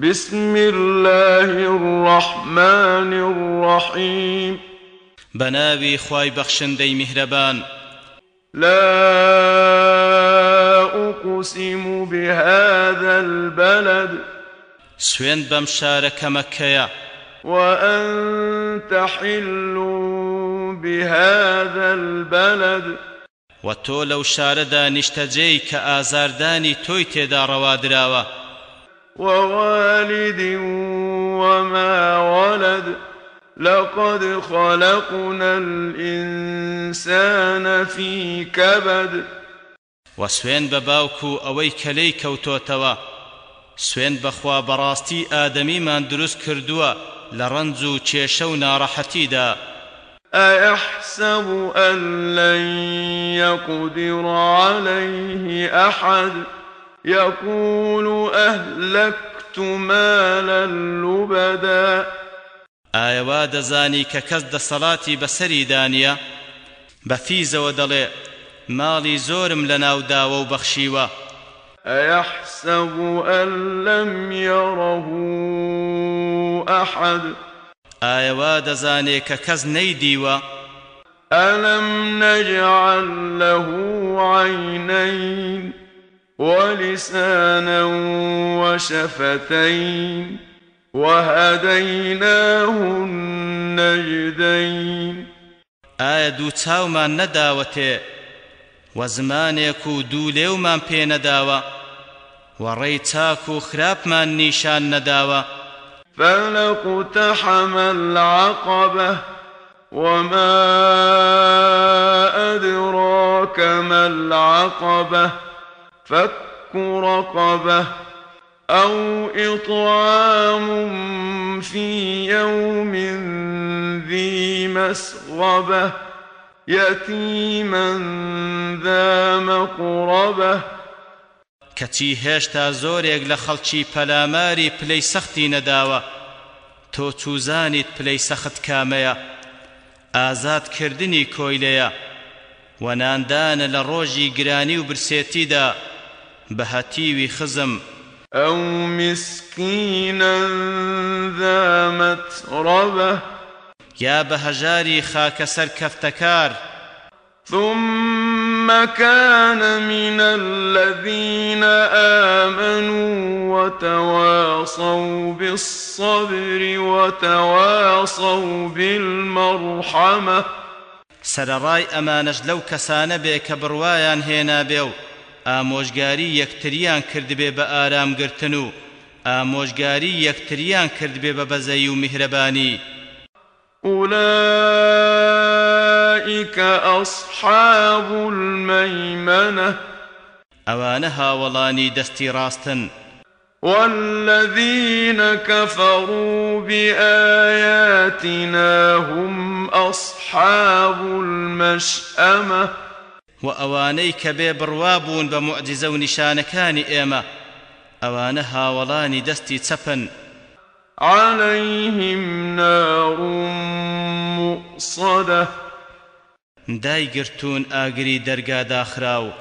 بسم الله الرحمن الرحيم. بناوي خواي بخشندي مهربان لا أقسم بهذا البلد. سوين بمشارك مكيا وأنت حل بهذا البلد. وتو لو شاردا نشتجي كآزارداني توي تيدا روادراوه ووالد وما ولد. لقد خلقنا الإنسان في كبد. وسوين بباوكو أوي كلي كوتوتوا سوين بخوا براستي آدمي من دروس كردوا لرنزو تشيشو نارحتي دا أيحسب أن لن يقدر عليه أحد؟ يقول أهلكت مالا لبدا. ئایا وا دەزانی کە کەس دەسەڵاتی بەسەری دانیە؟ بە فیزەوە دەڵێ ماڵی زۆرم لە ناوداوە و بەخشیوە. أيحسب أن لم يره أحد. ئایا وا دەزانێ کە کەس نەیدیوە؟ ألم نجعل له عينين؟ ولسانا وشفتين وهديناه النجدين ئایا دوو چاومان نەداوەتێ؟ و زمانێک و دوو لێومان پێ نەداوە؟ و ڕێی چاک و خراپمان نیشان نەداوە؟ فلقتحم العقبة وما أدراك ما العقبة فك رقبة أو إطعام في يوم ذي مسغبة يتيما ذا مقربة کەچی هێشتا زۆرێک لە خەڵکی پەلاماری پلەی سەختی نەداوە تۆ چوزانیت پلەی سەخت کامەیە ئازادکردنی کۆیلەیە و ناندانە لە ڕۆژی گرانی و برسێتیدا بە هەتیوی خزم. أو مسكينا ذا متربة. یا بە هەژاری خاکەسەر کەفتەکار ثم كان من الذين آمنوا وتواصوا بالصبر وتواصوا بالمرحمة. سەرەڕای ئەمانەش لەو کەسانە بێ کە بڕوایان هێنا بێ و ئامۆژگاری یەکتریان کردبێ بە ئارامگرتن و ئامۆژگاری یەکتریان کردبێ بە بەزەی و میهرەبانی. أولئك أصحاب الميمنة. ئەوانە هاوڵانی دەستی ڕاستن. والذين كفروا بآياتنا هم أصحاب المشأمة. و ئەوانەی کە بێ بڕوابوون بە معجزە و نیشانەکانی ئێمە ئەوانە هاوڵانی دەستی چەپن. عليهم نار مؤصده دایگرتوون ئاگری دەرگا داخراو.